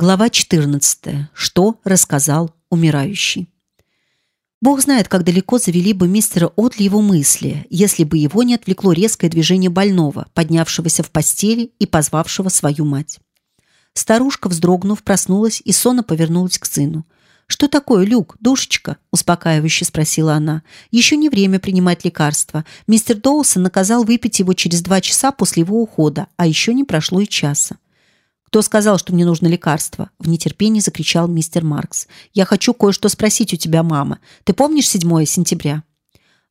Глава 14. Что рассказал умирающий? Бог знает, как далеко завели бы мистера Отли его мысли, если бы его не отвлекло резкое движение больного, поднявшегося в постели и позвавшего свою мать. Старушка, вздрогнув, проснулась и сонно повернулась к сыну. «Что такое, Люк, душечка?» – успокаивающе спросила она. «Еще не время принимать лекарства. Мистер Доусон наказал выпить его через два часа после его ухода, а еще не прошло и часа». «Кто сказал, что мне нужно лекарство?» В нетерпении закричал мистер Маркс. «Я хочу кое-что спросить у тебя, мама. Ты помнишь 7 сентября?»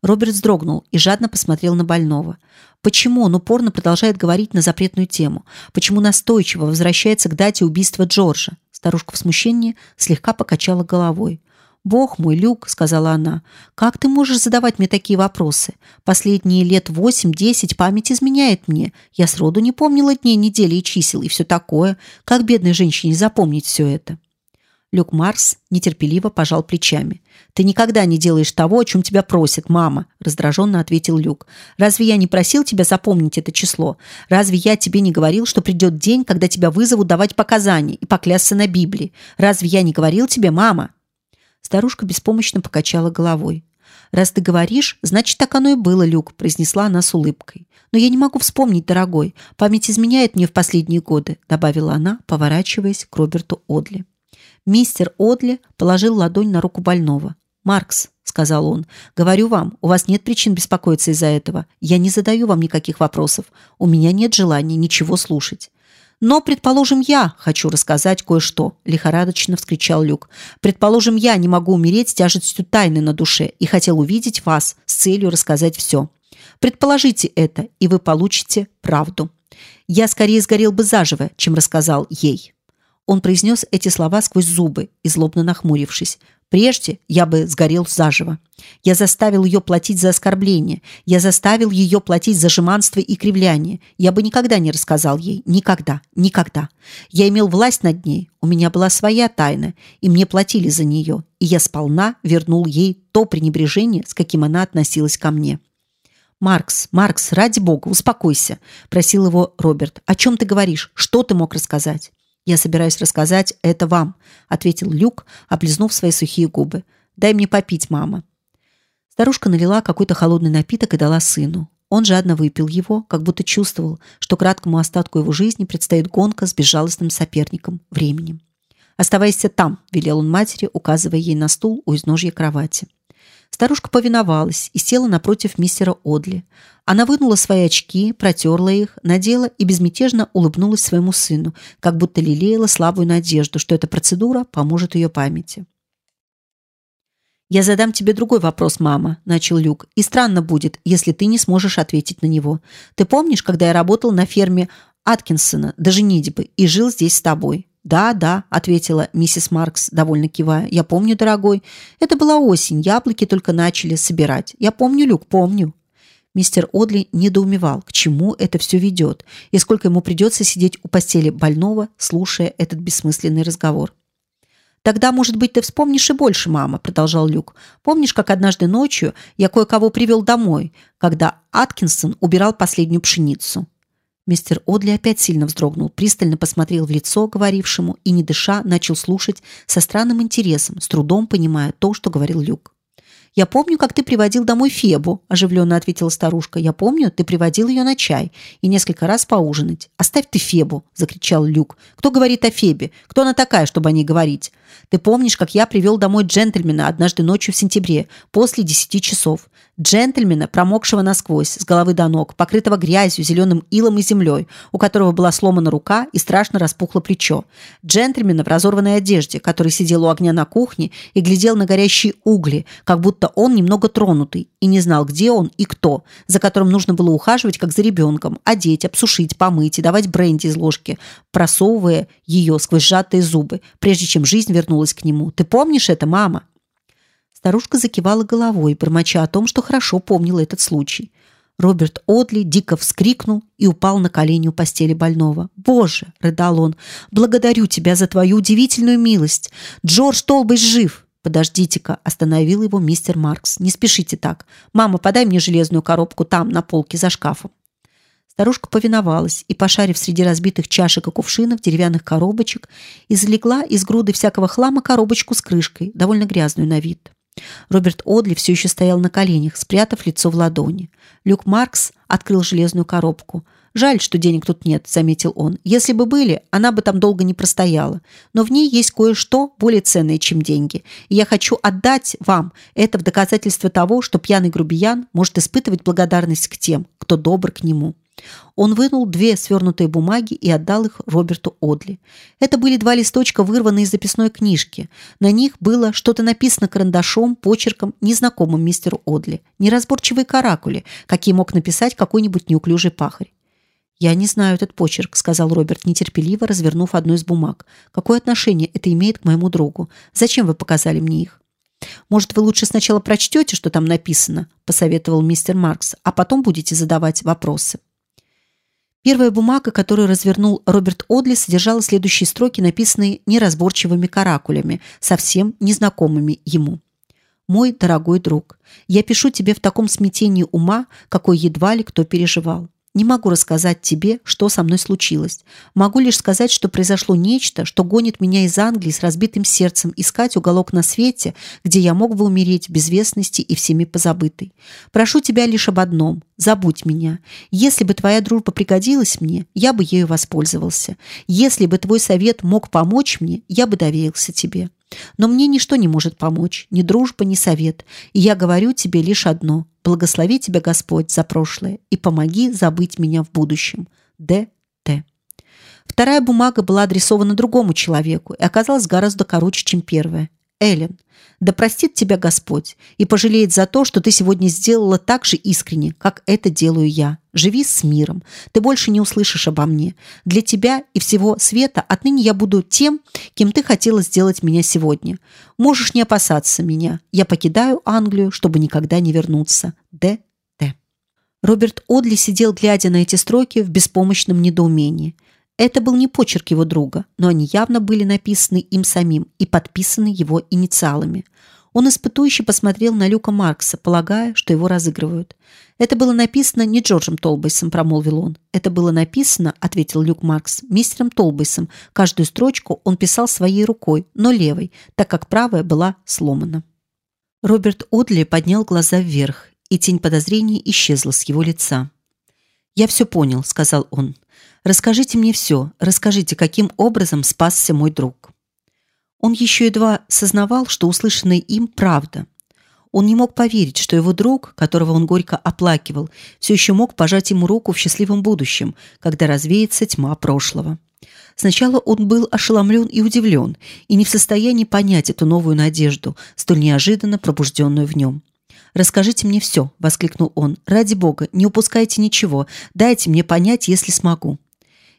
Роберт вздрогнул и жадно посмотрел на больного. Почему он упорно продолжает говорить на запретную тему? Почему настойчиво возвращается к дате убийства Джорджа? Старушка в смущении слегка покачала головой. «Бог мой, Люк», — сказала она, — «как ты можешь задавать мне такие вопросы? Последние лет восемь-десять память изменяет мне. Я сроду не помнила дней, недели и чисел, и все такое. Как бедной женщине запомнить все это?» Люк Марс нетерпеливо пожал плечами. «Ты никогда не делаешь того, о чем тебя просят, мама», – раздраженно ответил Люк. «Разве я не просил тебя запомнить это число? Разве я тебе не говорил, что придет день, когда тебя вызовут давать показания и поклясться на Библии? Разве я не говорил тебе, мама?» Старушка беспомощно покачала головой. «Раз ты говоришь, значит, так оно и было, Люк», – произнесла она с улыбкой. «Но я не могу вспомнить, дорогой. Память изменяет мне в последние годы», – добавила она, поворачиваясь к Роберту Одли. Мистер Одли положил ладонь на руку больного. «Маркс», — сказал он, — «говорю вам, у вас нет причин беспокоиться из-за этого. Я не задаю вам никаких вопросов. У меня нет желания ничего слушать». «Но, предположим, я хочу рассказать кое-что», — лихорадочно вскричал Люк. «Предположим, я не могу умереть с тяжестью тайны на душе и хотел увидеть вас с целью рассказать все. Предположите это, и вы получите правду. Я скорее сгорел бы заживо, чем рассказал ей». Он произнес эти слова сквозь зубы и злобно нахмурившись. Прежде я бы сгорел заживо. Я заставил ее платить за оскорбление. Я заставил ее платить за жеманство и кривляние. Я бы никогда не рассказал ей. Никогда. Никогда. Я имел власть над ней. У меня была своя тайна. И мне платили за нее. И я сполна вернул ей то пренебрежение, с каким она относилась ко мне. «Маркс, Маркс, ради бога, успокойся», – просил его Роберт. «О чем ты говоришь? Что ты мог рассказать?» «Я собираюсь рассказать это вам», — ответил Люк, облизнув свои сухие губы. «Дай мне попить, мама». Старушка налила какой-то холодный напиток и дала сыну. Он жадно выпил его, как будто чувствовал, что краткому остатку его жизни предстоит гонка с безжалостным соперником – временем. «Оставайся там», – велел он матери, указывая ей на стул у изножья кровати. Старушка повиновалась и села напротив мистера Одли. Она вынула свои очки, протерла их, надела и безмятежно улыбнулась своему сыну, как будто лелеяла слабую надежду, что эта процедура поможет ее памяти. «Я задам тебе другой вопрос, мама», – начал Люк. «И странно будет, если ты не сможешь ответить на него. Ты помнишь, когда я работал на ферме Аткинсона до женитьбы и жил здесь с тобой? «Да, да», — ответила миссис Маркс, довольно кивая. «Я помню, дорогой. Это была осень, яблоки только начали собирать. Я помню, Люк, помню». Мистер Одли недоумевал, к чему это все ведет, и сколько ему придется сидеть у постели больного, слушая этот бессмысленный разговор. «Тогда, может быть, ты вспомнишь и больше, мама», — продолжал Люк. «Помнишь, как однажды ночью я кое-кого привел домой, когда Аткинсон убирал последнюю пшеницу?» Мистер Одли опять сильно вздрогнул, пристально посмотрел в лицо говорившему и, не дыша, начал слушать со странным интересом, с трудом понимая то, что говорил Люк. «Я помню, как ты приводил домой Фебу», – оживленно ответила старушка. «Я помню, ты приводил ее на чай и несколько раз поужинать». «Оставь ты Фебу», – закричал Люк. «Кто говорит о Фебе? Кто она такая, чтобы о ней говорить? Ты помнишь, как я привел домой джентльмена однажды ночью в сентябре, после десяти часов? Джентльмена, промокшего насквозь, с головы до ног, покрытого грязью, зеленым илом и землей, у которого была сломана рука и страшно распухло плечо. Джентльмена в разорванной одежде, который сидел у огня на кухне и глядел на горящие угли, как будто он немного тронутый и не знал, где он и кто, за которым нужно было ухаживать, как за ребенком, одеть, обсушить, помыть и давать бренди из ложки, просовывая ее сквозь сжатые зубы, прежде чем жизнь вернулась к нему. Ты помнишь это, мама? Старушка закивала головой, бормоча о том, что хорошо помнила этот случай. Роберт Одли дико вскрикнул и упал на колени у постели больного. «Боже!» – рыдал он. «Благодарю тебя за твою удивительную милость! Джордж Толбейс жив!» «Подождите-ка!» – остановил его мистер Маркс. «Не спешите так. Мама, подай мне железную коробку там, на полке за шкафом». Старушка повиновалась и, пошарив среди разбитых чашек и кувшинов, деревянных коробочек, извлекла из груды всякого хлама коробочку с крышкой, довольно грязную на вид. Роберт Одли все еще стоял на коленях, спрятав лицо в ладони. Люк Маркс открыл железную коробку. «Жаль, что денег тут нет», — заметил он. «Если бы были, она бы там долго не простояла. Но в ней есть кое-что более ценное, чем деньги. И я хочу отдать вам это в доказательство того, что пьяный грубиян может испытывать благодарность к тем, кто добр к нему». Он вынул две свернутые бумаги и отдал их Роберту Одли. Это были два листочка, вырванные из записной книжки. На них было что-то написано карандашом, почерком, незнакомым мистеру Одли. Неразборчивые каракули, какие мог написать какой-нибудь неуклюжий пахарь. «Я не знаю этот почерк», — сказал Роберт, нетерпеливо развернув одну из бумаг. «Какое отношение это имеет к моему другу? Зачем вы показали мне их?» «Может, вы лучше сначала прочтете, что там написано?» — посоветовал мистер Маркс, «а потом будете задавать вопросы». Первая бумага, которую развернул Роберт Одли, содержала следующие строки, написанные неразборчивыми каракулями, совсем незнакомыми ему. «Мой дорогой друг, я пишу тебе в таком смятении ума, какой едва ли кто переживал. Не могу рассказать тебе, что со мной случилось. Могу лишь сказать, что произошло нечто, что гонит меня из Англии с разбитым сердцем искать уголок на свете, где я мог бы умереть безвестности и всеми позабытый. Прошу тебя лишь об одном – забудь меня. Если бы твоя дружба пригодилась мне, я бы ею воспользовался. Если бы твой совет мог помочь мне, я бы доверился тебе. Но мне ничто не может помочь, ни дружба, ни совет. И я говорю тебе лишь одно: благослови тебя Господь за прошлое и помоги забыть меня в будущем. Д. Т. Вторая бумага была адресована другому человеку и оказалась гораздо короче, чем первая. Эллен, да простит тебя Господь и пожалеет за то, что ты сегодня сделала так же искренне, как это делаю я. Живи с миром. Ты больше не услышишь обо мне. Для тебя и всего света отныне я буду тем, кем ты хотела сделать меня сегодня. Можешь не опасаться меня. Я покидаю Англию, чтобы никогда не вернуться. Д. Т. Роберт Одли сидел, глядя на эти строки в беспомощном недоумении. Это был не почерк его друга, но они явно были написаны им самим и подписаны его инициалами. Он испытующе посмотрел на Люка Маркса, полагая, что его разыгрывают. «Это было написано не Джорджем Толбейсом», – промолвил он. «Это было написано», – ответил Люк Маркс, – «мистером Толбейсом. Каждую строчку он писал своей рукой, но левой, так как правая была сломана». Роберт Одли поднял глаза вверх, и тень подозрения исчезла с его лица. «Я все понял», – сказал он. Расскажите мне все. Расскажите, каким образом спасся мой друг. Он еще едва сознавал, что услышанное им правда. Он не мог поверить, что его друг, которого он горько оплакивал, все еще мог пожать ему руку в счастливом будущем, когда развеется тьма прошлого. Сначала он был ошеломлен и удивлен, и не в состоянии понять эту новую надежду, столь неожиданно пробужденную в нем. «Расскажите мне все», — воскликнул он. «Ради бога, не упускайте ничего. Дайте мне понять, если смогу».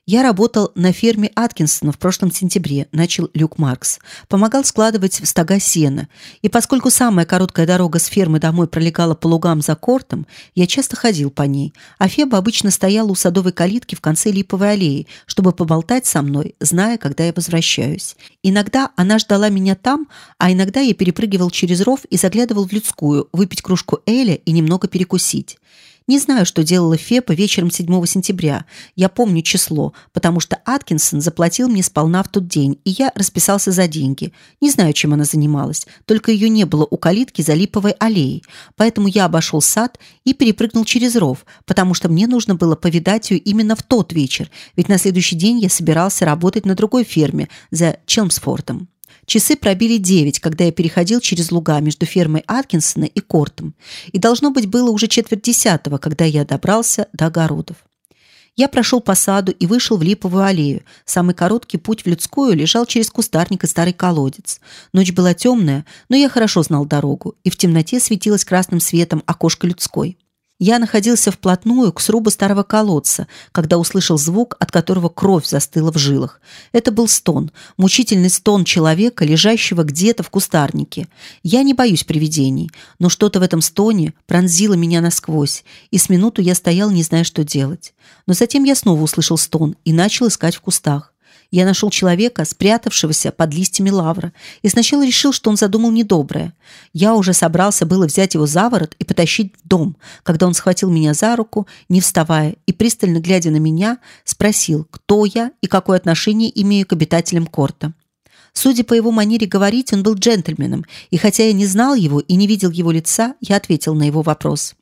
Я работал на ферме Аткинсона в прошлом сентябре, начал Люк Маркс. Помогал складывать в стога сена. И поскольку самая короткая дорога с фермы домой пролегала по лугам за кортом, я часто ходил по ней. А Феба обычно стояла у садовой калитки в конце липовой аллеи, чтобы поболтать со мной, зная, когда я возвращаюсь. Иногда она ждала меня там, а иногда я перепрыгивал через ров и заглядывал в людскую, выпить кружку эля и немного перекусить. Не знаю, что делала Фепа вечером 7 сентября. Я помню число, потому что Аткинсон заплатил мне сполна в тот день, и я расписался за деньги. Не знаю, чем она занималась, только ее не было у калитки за липовой аллеей. Поэтому я обошел сад и перепрыгнул через ров, потому что мне нужно было повидать ее именно в тот вечер, ведь на следующий день я собирался работать на другой ферме за Челмсфортом. Часы пробили девять, когда я переходил через луга между фермой Аткинсона и Кортом, и должно быть было уже четверть десятого, когда я добрался до огородов. Я прошел по саду и вышел в липовую аллею. Самый короткий путь в людскую лежал через кустарник и старый колодец. Ночь была темная, но я хорошо знал дорогу, и в темноте светилось красным светом окошко людской. Я находился вплотную к срубу старого колодца, когда услышал звук, от которого кровь застыла в жилах. Это был стон, мучительный стон человека, лежащего где-то в кустарнике. Я не боюсь привидений, но что-то в этом стоне пронзило меня насквозь, и с минуту я стоял, не зная, что делать. Но затем я снова услышал стон и начал искать в кустах. Я нашел человека, спрятавшегося под листьями лавра, и сначала решил, что он задумал недоброе. Я уже собрался было взять его за ворот и потащить в дом, когда он схватил меня за руку, не вставая, и, пристально глядя на меня, спросил, кто я и какое отношение имею к обитателям корта. Судя по его манере говорить, он был джентльменом, и хотя я не знал его и не видел его лица, я ответил на его вопрос.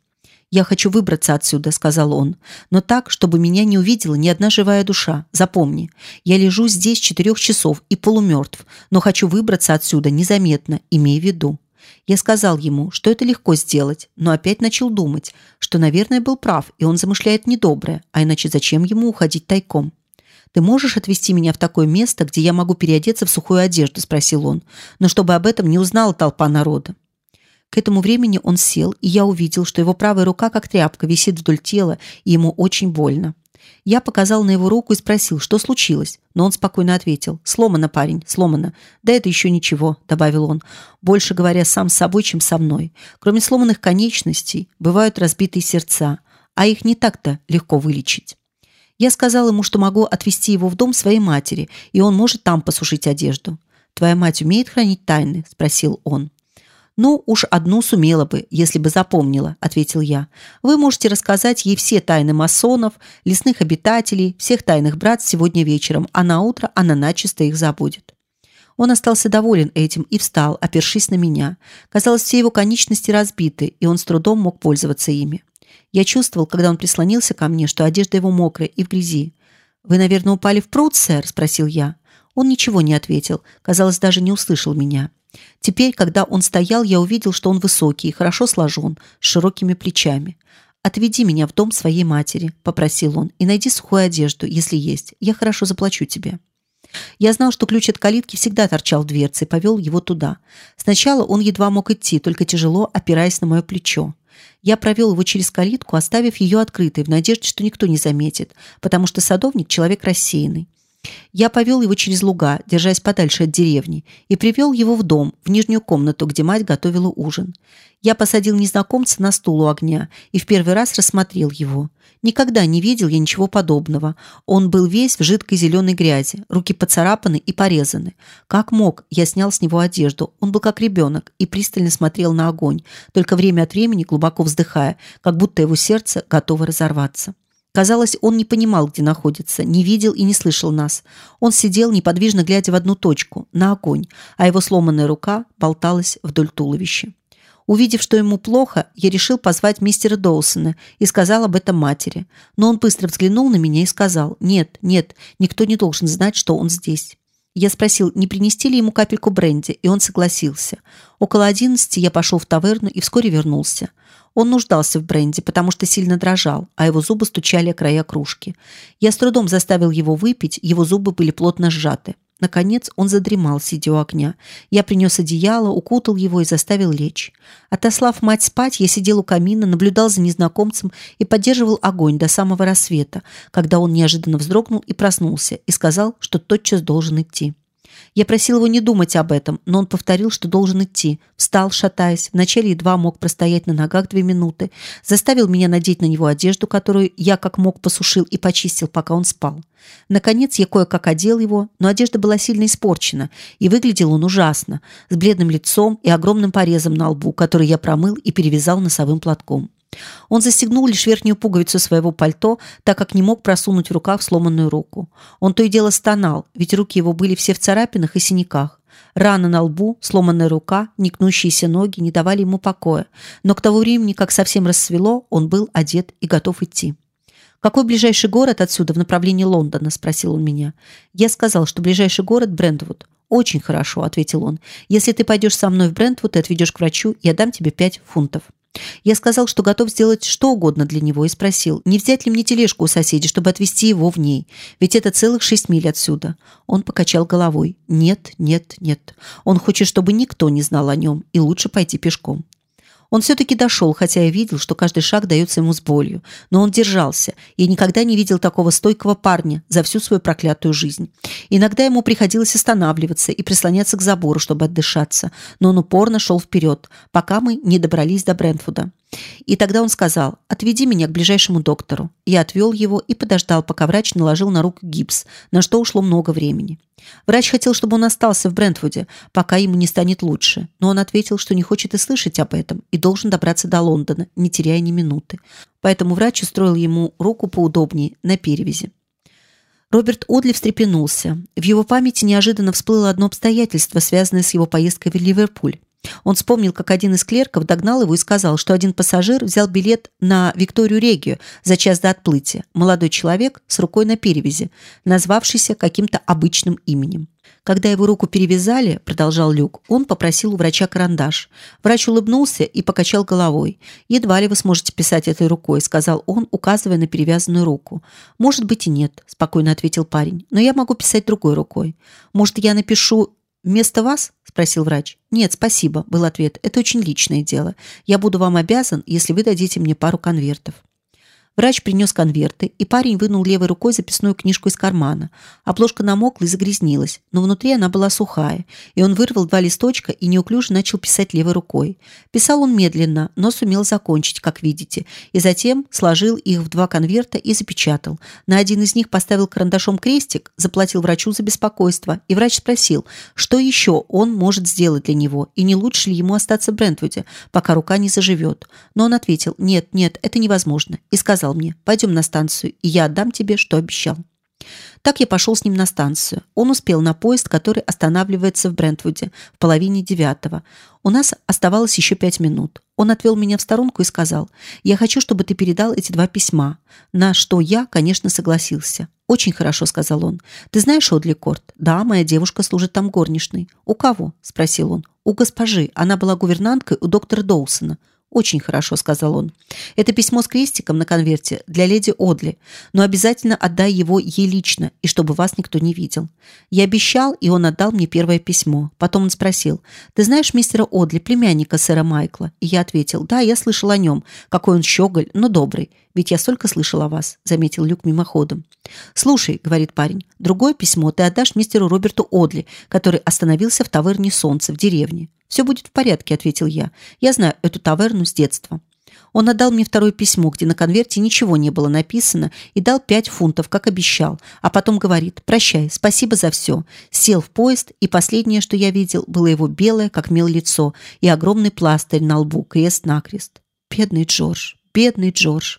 «Я хочу выбраться отсюда», — сказал он, «но так, чтобы меня не увидела ни одна живая душа. Запомни, я лежу здесь четырех часов и полумертв, но хочу выбраться отсюда незаметно, имей в виду». Я сказал ему, что это легко сделать, но опять начал думать, что, наверное, был прав, и он замышляет недоброе, а иначе зачем ему уходить тайком? «Ты можешь отвезти меня в такое место, где я могу переодеться в сухую одежду?» – спросил он, но чтобы об этом не узнала толпа народа. К этому времени он сел, и я увидел, что его правая рука, как тряпка, висит вдоль тела, и ему очень больно. Я показал на его руку и спросил, что случилось, но он спокойно ответил: "Сломано, парень, сломано. Да это еще ничего", добавил он, больше говоря сам с собой, чем со мной. Кроме сломанных конечностей, бывают разбитые сердца, а их не так-то легко вылечить. Я сказал ему, что могу отвезти его в дом своей матери, и он может там посушить одежду. Твоя мать умеет хранить тайны, спросил он. Ну, уж одну сумела бы, если бы запомнила, ответил я. Вы можете рассказать ей все тайны масонов, лесных обитателей, всех тайных братств сегодня вечером, а на утро она начисто их забудет. Он остался доволен этим и встал, опершись на меня. Казалось, все его конечности разбиты, и он с трудом мог пользоваться ими. Я чувствовал, когда он прислонился ко мне, что одежда его мокрая и в грязи. Вы, наверное, упали в пруд, сэр, спросил я. Он ничего не ответил, казалось, даже не услышал меня. Теперь, когда он стоял, я увидел, что он высокий, хорошо сложен, с широкими плечами. Отведи меня в дом своей матери, попросил он, и найди сухую одежду, если есть. Я хорошо заплачу тебе. Я знал, что ключ от калитки всегда торчал в дверце, и повел его туда. Сначала он едва мог идти, только тяжело опираясь на мое плечо. Я провел его через калитку, оставив ее открытой, в надежде, что никто не заметит, потому что садовник человек рассеянный. Я повел его через луга, держась подальше от деревни, и привел его в дом, в нижнюю комнату, где мать готовила ужин. Я посадил незнакомца на стул у огня и в первый раз рассмотрел его. Никогда не видел я ничего подобного. Он был весь в жидкой зеленой грязи, руки поцарапаны и порезаны. Как мог, я снял с него одежду. Он был как ребенок и пристально смотрел на огонь, только время от времени глубоко вздыхая, как будто его сердце готово разорваться. Казалось, он не понимал, где находится, не видел и не слышал нас. Он сидел неподвижно глядя в одну точку, на огонь, а его сломанная рука болталась вдоль туловища. Увидев, что ему плохо, я решил позвать мистера Доусона и сказал об этом матери. Но он быстро взглянул на меня и сказал: "Нет, нет, никто не должен знать, что он здесь". Я спросил, не принести ли ему капельку бренди, и он согласился. Около одиннадцати я пошел в таверну и вскоре вернулся. Он нуждался в бренди, потому что сильно дрожал, а его зубы стучали о края кружки. Я с трудом заставил его выпить, его зубы были плотно сжаты. Наконец он задремал, сидя у огня. Я принес одеяло, укутал его и заставил лечь. Отослав мать спать, я сидел у камина, наблюдал за незнакомцем и поддерживал огонь до самого рассвета, когда он неожиданно вздрогнул и проснулся и сказал, что тотчас должен идти. Я просил его не думать об этом, но он повторил, что должен идти. Встал, шатаясь, вначале едва мог простоять на ногах две минуты, заставил меня надеть на него одежду, которую я как мог посушил и почистил, пока он спал. Наконец я кое-как одел его, но одежда была сильно испорчена, и выглядел он ужасно, с бледным лицом и огромным порезом на лбу, который я промыл и перевязал носовым платком. Он застегнул лишь верхнюю пуговицу своего пальто, так как не мог просунуть в рукав сломанную руку. Он то и дело стонал, ведь руки его были все в царапинах и синяках. Рана на лбу, сломанная рука, негнущиеся ноги не давали ему покоя. Но к тому времени, как совсем рассвело, он был одет и готов идти. Какой ближайший город отсюда в направлении Лондона? – спросил он меня. Я сказал, что ближайший город Брентвуд. Очень хорошо, ответил он. Если ты пойдешь со мной в Брентвуд и отведешь к врачу, я дам тебе пять фунтов. Я сказал, что готов сделать что угодно для него и спросил, не взять ли мне тележку у соседей, чтобы отвезти его в ней, ведь это целых шесть миль отсюда. Он покачал головой. Нет, нет, нет. Он хочет, чтобы никто не знал о нем, и лучше пойти пешком. Он все-таки дошел, хотя я видел, что каждый шаг дается ему с болью. Но он держался. Я никогда не видел такого стойкого парня за всю свою проклятую жизнь. Иногда ему приходилось останавливаться и прислоняться к забору, чтобы отдышаться. Но он упорно шел вперед, пока мы не добрались до Брентфуда. И тогда он сказал, отведи меня к ближайшему доктору. Я отвел его и подождал, пока врач наложил на руку гипс, на что ушло много времени. Врач хотел, чтобы он остался в Брентвуде, пока ему не станет лучше, но он ответил, что не хочет и слышать об этом и должен добраться до Лондона, не теряя ни минуты. Поэтому врач устроил ему руку поудобнее на перевязи. Роберт Одли встрепенулся. В его памяти неожиданно всплыло одно обстоятельство, связанное с его поездкой в Ливерпуль. Он вспомнил, как один из клерков догнал его и сказал, что один пассажир взял билет на Викторию Регию за час до отплытия. Молодой человек с рукой на перевязи, назвавшийся каким-то обычным именем. Когда его руку перевязали, продолжал Люк, он попросил у врача карандаш. Врач улыбнулся и покачал головой. Едва ли вы сможете писать этой рукой, сказал он, указывая на перевязанную руку. Может быть и нет, спокойно ответил парень. Но я могу писать другой рукой. Может, я напишу Вместо вас? спросил врач. Нет, спасибо, был ответ. Это очень личное дело. Я буду вам обязан, если вы дадите мне пару конвертов. Врач принес конверты, и парень вынул левой рукой записную книжку из кармана. Обложка намокла и загрязнилась, но внутри она была сухая, и он вырвал два листочка и неуклюже начал писать левой рукой. Писал он медленно, но сумел закончить, как видите, и затем сложил их в два конверта и запечатал. На один из них поставил карандашом крестик, заплатил врачу за беспокойство, и врач спросил, что еще он может сделать для него, и не лучше ли ему остаться в Брентвуде, пока рука не заживет. Но он ответил, нет, нет, это невозможно, и сказал, сказал мне, пойдем на станцию, и я отдам тебе, что обещал. Так я пошел с ним на станцию. Он успел на поезд, который останавливается в Брентвуде в половине девятого. У нас оставалось еще пять минут. Он отвел меня в сторонку и сказал, «Я хочу, чтобы ты передал эти два письма». На что я, конечно, согласился. «Очень хорошо», — сказал он. «Ты знаешь Одли Корт?» «Да, моя девушка служит там горничной». «У кого?» — спросил он. «У госпожи. Она была гувернанткой у доктора Доусона». Очень хорошо, сказал он. Это письмо с крестиком на конверте для леди Одли, но обязательно отдай его ей лично, и чтобы вас никто не видел. Я обещал, и он отдал мне первое письмо. Потом он спросил: "Ты знаешь мистера Одли, племянника сэра Майкла?" И я ответил: "Да, я слышал о нем. Какой он щеголь, но добрый. Ведь я столько слышал о вас", заметил Люк мимоходом. "Слушай", говорит парень. "Другое письмо ты отдашь мистеру Роберту Одли, который остановился в таверне Солнце в деревне. Все будет в порядке, ответил я. Я знаю эту таверну с детства. Он отдал мне второе письмо, где на конверте ничего не было написано, и дал пять фунтов, как обещал. А потом говорит: "Прощай, спасибо за все". Сел в поезд, и последнее, что я видел, было его белое, как мел лицо, и огромный пластырь на лбу, крест накрест. Бедный Джордж, бедный Джордж.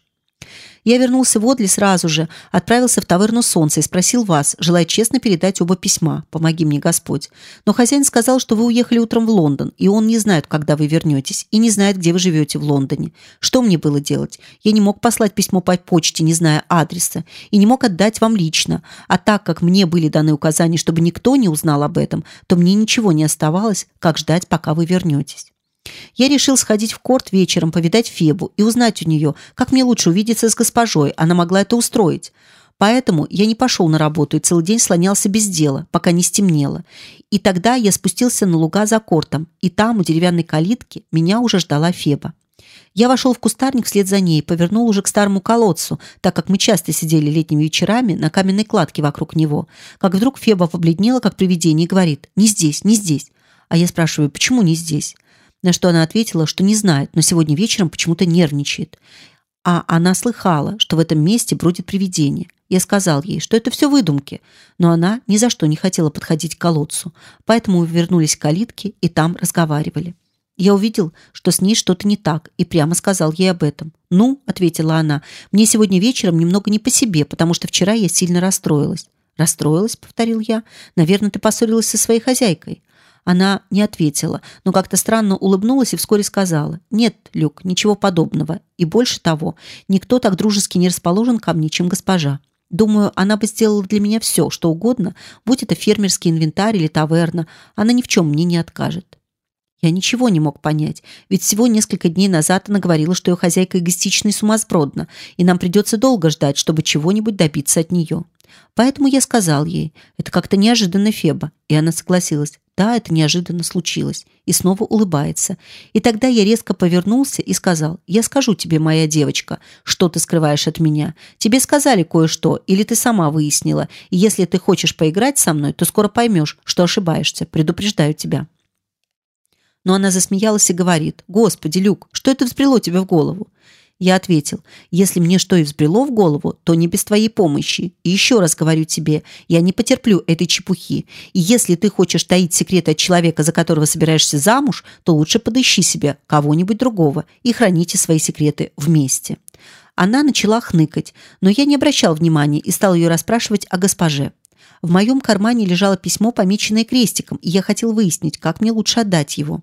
Я вернулся в Одли сразу же, отправился в таверну Солнце и спросил вас, желая честно передать оба письма. Помоги мне, Господь. Но хозяин сказал, что вы уехали утром в Лондон, и он не знает, когда вы вернетесь, и не знает, где вы живете в Лондоне. Что мне было делать? Я не мог послать письмо по почте, не зная адреса, и не мог отдать вам лично. А так как мне были даны указания, чтобы никто не узнал об этом, то мне ничего не оставалось, как ждать, пока вы вернетесь. Я решил сходить в корт вечером, повидать Фебу и узнать у нее, как мне лучше увидеться с госпожой. Она могла это устроить. Поэтому я не пошел на работу и целый день слонялся без дела, пока не стемнело. И тогда я спустился на луга за кортом, и там, у деревянной калитки, меня уже ждала Феба. Я вошел в кустарник вслед за ней, повернул уже к старому колодцу, так как мы часто сидели летними вечерами на каменной кладке вокруг него. Как вдруг Феба побледнела, как привидение, и говорит «Не здесь, не здесь». А я спрашиваю «Почему не здесь?» На что она ответила, что не знает, но сегодня вечером почему-то нервничает. А она слыхала, что в этом месте бродит привидение. Я сказал ей, что это все выдумки, но она ни за что не хотела подходить к колодцу, поэтому мы вернулись к калитке и там разговаривали. Я увидел, что с ней что-то не так, и прямо сказал ей об этом. "Ну", ответила она. "Мне сегодня вечером немного не по себе, потому что вчера я сильно расстроилась". "Расстроилась?" повторил я. "Наверное, ты поссорилась со своей хозяйкой". Она не ответила, но как-то странно улыбнулась и вскоре сказала: "Нет, Люк, ничего подобного. И больше того, никто так дружески не расположен ко мне, чем госпожа. Думаю, она бы сделала для меня все, что угодно, будь это фермерский инвентарь или таверна. Она ни в чем мне не откажет". Я ничего не мог понять, ведь всего несколько дней назад она говорила, что ее хозяйка эгоистична и сумасбродна, и нам придется долго ждать, чтобы чего-нибудь добиться от нее. Поэтому я сказал ей, это как-то неожиданно, Феба, и она согласилась. Да, это неожиданно случилось. И снова улыбается. И тогда я резко повернулся и сказал: "Я скажу тебе, моя девочка, что ты скрываешь от меня. Тебе сказали кое-что, или ты сама выяснила. И если ты хочешь поиграть со мной, то скоро поймешь, что ошибаешься. Предупреждаю тебя". Но она засмеялась и говорит, «Господи, Люк, что это взбрело тебе в голову?» Я ответил, если мне что и взбрело в голову, то не без твоей помощи. И еще раз говорю тебе, я не потерплю этой чепухи. И если ты хочешь таить секреты от человека, за которого собираешься замуж, то лучше подыщи себе кого-нибудь другого и храните свои секреты вместе. Она начала хныкать, но я не обращал внимания и стал ее расспрашивать о госпоже. В моем кармане лежало письмо, помеченное крестиком, и я хотел выяснить, как мне лучше отдать его.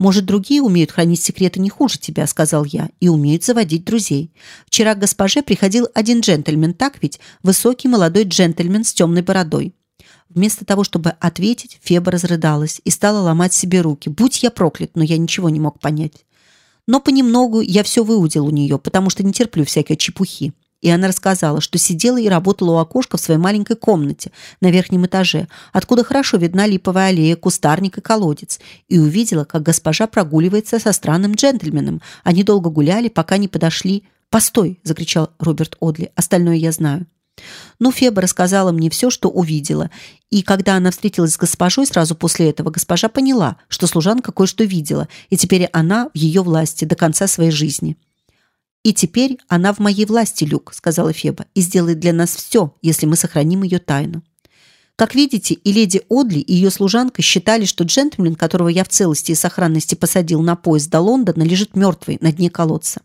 Может, другие умеют хранить секреты не хуже тебя, сказал я, и умеют заводить друзей. Вчера к госпоже приходил один джентльмен, так ведь, высокий молодой джентльмен с темной бородой. Вместо того, чтобы ответить, Феба разрыдалась и стала ломать себе руки. Будь я проклят, но я ничего не мог понять. Но понемногу я все выудил у нее, потому что не терплю всякой чепухи и она рассказала, что сидела и работала у окошка в своей маленькой комнате на верхнем этаже, откуда хорошо видна липовая аллея, кустарник и колодец, и увидела, как госпожа прогуливается со странным джентльменом. Они долго гуляли, пока не подошли. «Постой!» – закричал Роберт Одли. «Остальное я знаю». Но Феба рассказала мне все, что увидела, и когда она встретилась с госпожой сразу после этого, госпожа поняла, что служанка кое-что видела, и теперь она в ее власти до конца своей жизни. И теперь она в моей власти, Люк, сказала Феба, и сделает для нас все, если мы сохраним ее тайну. Как видите, и леди Одли, и ее служанка считали, что джентльмен, которого я в целости и сохранности посадил на поезд до Лондона, лежит мертвый на дне колодца.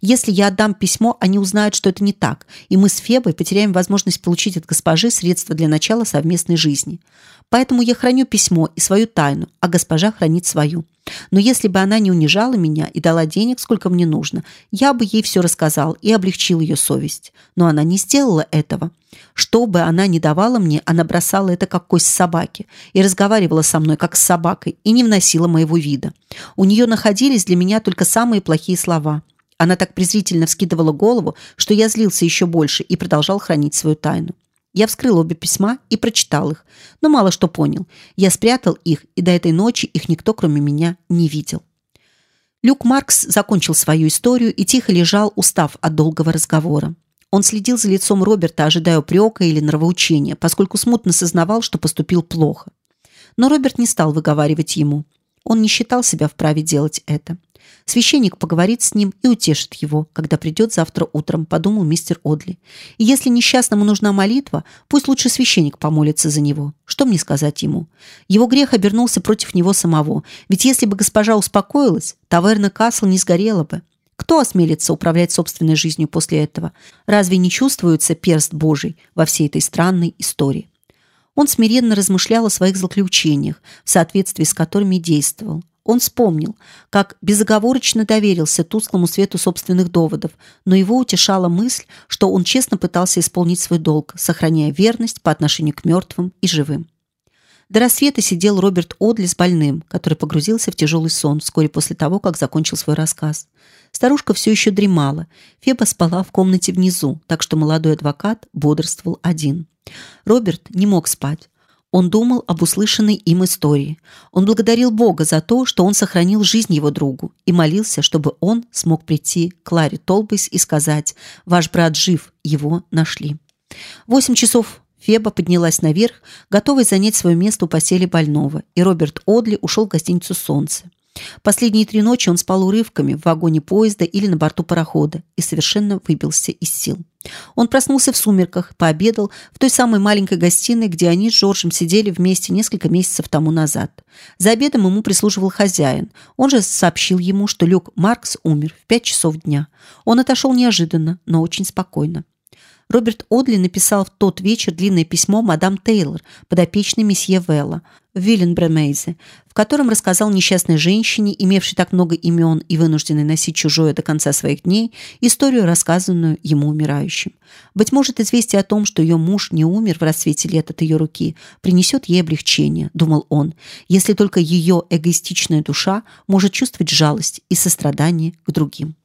Если я отдам письмо, они узнают, что это не так, и мы с Фебой потеряем возможность получить от госпожи средства для начала совместной жизни. Поэтому я храню письмо и свою тайну, а госпожа хранит свою. Но если бы она не унижала меня и дала денег, сколько мне нужно, я бы ей все рассказал и облегчил ее совесть. Но она не сделала этого. Что бы она ни давала мне, она бросала это как кость собаки и разговаривала со мной как с собакой и не вносила моего вида. У нее находились для меня только самые плохие слова. Она так презрительно вскидывала голову, что я злился еще больше и продолжал хранить свою тайну. Я вскрыл обе письма и прочитал их, но мало что понял. Я спрятал их, и до этой ночи их никто, кроме меня, не видел. Люк Маркс закончил свою историю и тихо лежал, устав от долгого разговора. Он следил за лицом Роберта, ожидая упрека или нравоучения, поскольку смутно сознавал, что поступил плохо. Но Роберт не стал выговаривать ему. Он не считал себя вправе делать это. Священник поговорит с ним и утешит его, когда придет завтра утром, подумал мистер Одли. И если несчастному нужна молитва, пусть лучше священник помолится за него. Что мне сказать ему? Его грех обернулся против него самого. Ведь если бы госпожа успокоилась, таверна Касл не сгорела бы. Кто осмелится управлять собственной жизнью после этого? Разве не чувствуется перст Божий во всей этой странной истории? Он смиренно размышлял о своих злоключениях, в соответствии с которыми действовал. Он вспомнил, как безоговорочно доверился тусклому свету собственных доводов, но его утешала мысль, что он честно пытался исполнить свой долг, сохраняя верность по отношению к мертвым и живым. До рассвета сидел Роберт Одли с больным, который погрузился в тяжелый сон вскоре после того, как закончил свой рассказ. Старушка все еще дремала. Феба спала в комнате внизу, так что молодой адвокат бодрствовал один. Роберт не мог спать. Он думал об услышанной им истории. Он благодарил Бога за то, что он сохранил жизнь его другу, и молился, чтобы он смог прийти к Кларе Толбейс и сказать: "Ваш брат жив, его нашли". Восемь часов Феба поднялась наверх, готовая занять свое место у постели больного, и Роберт Одли ушел в гостиницу Солнце. Последние три ночи он спал урывками в вагоне поезда или на борту парохода и совершенно выбился из сил. Он проснулся в сумерках, пообедал в той самой маленькой гостиной, где они с Джорджем сидели вместе несколько месяцев тому назад. За обедом ему прислуживал хозяин. Он же сообщил ему, что Люк Маркс умер в пять часов дня. Он отошел неожиданно, но очень спокойно. Роберт Одли написал в тот вечер длинное письмо мадам Тейлор, подопечной месье Велла, в Виленбремейзе, в котором рассказал несчастной женщине, имевшей так много имен и вынужденной носить чужое до конца своих дней, историю, рассказанную ему умирающим. Быть может, известие о том, что ее муж не умер в расцвете лет от ее руки, принесет ей облегчение, думал он, если только ее эгоистичная душа может чувствовать жалость и сострадание к другим.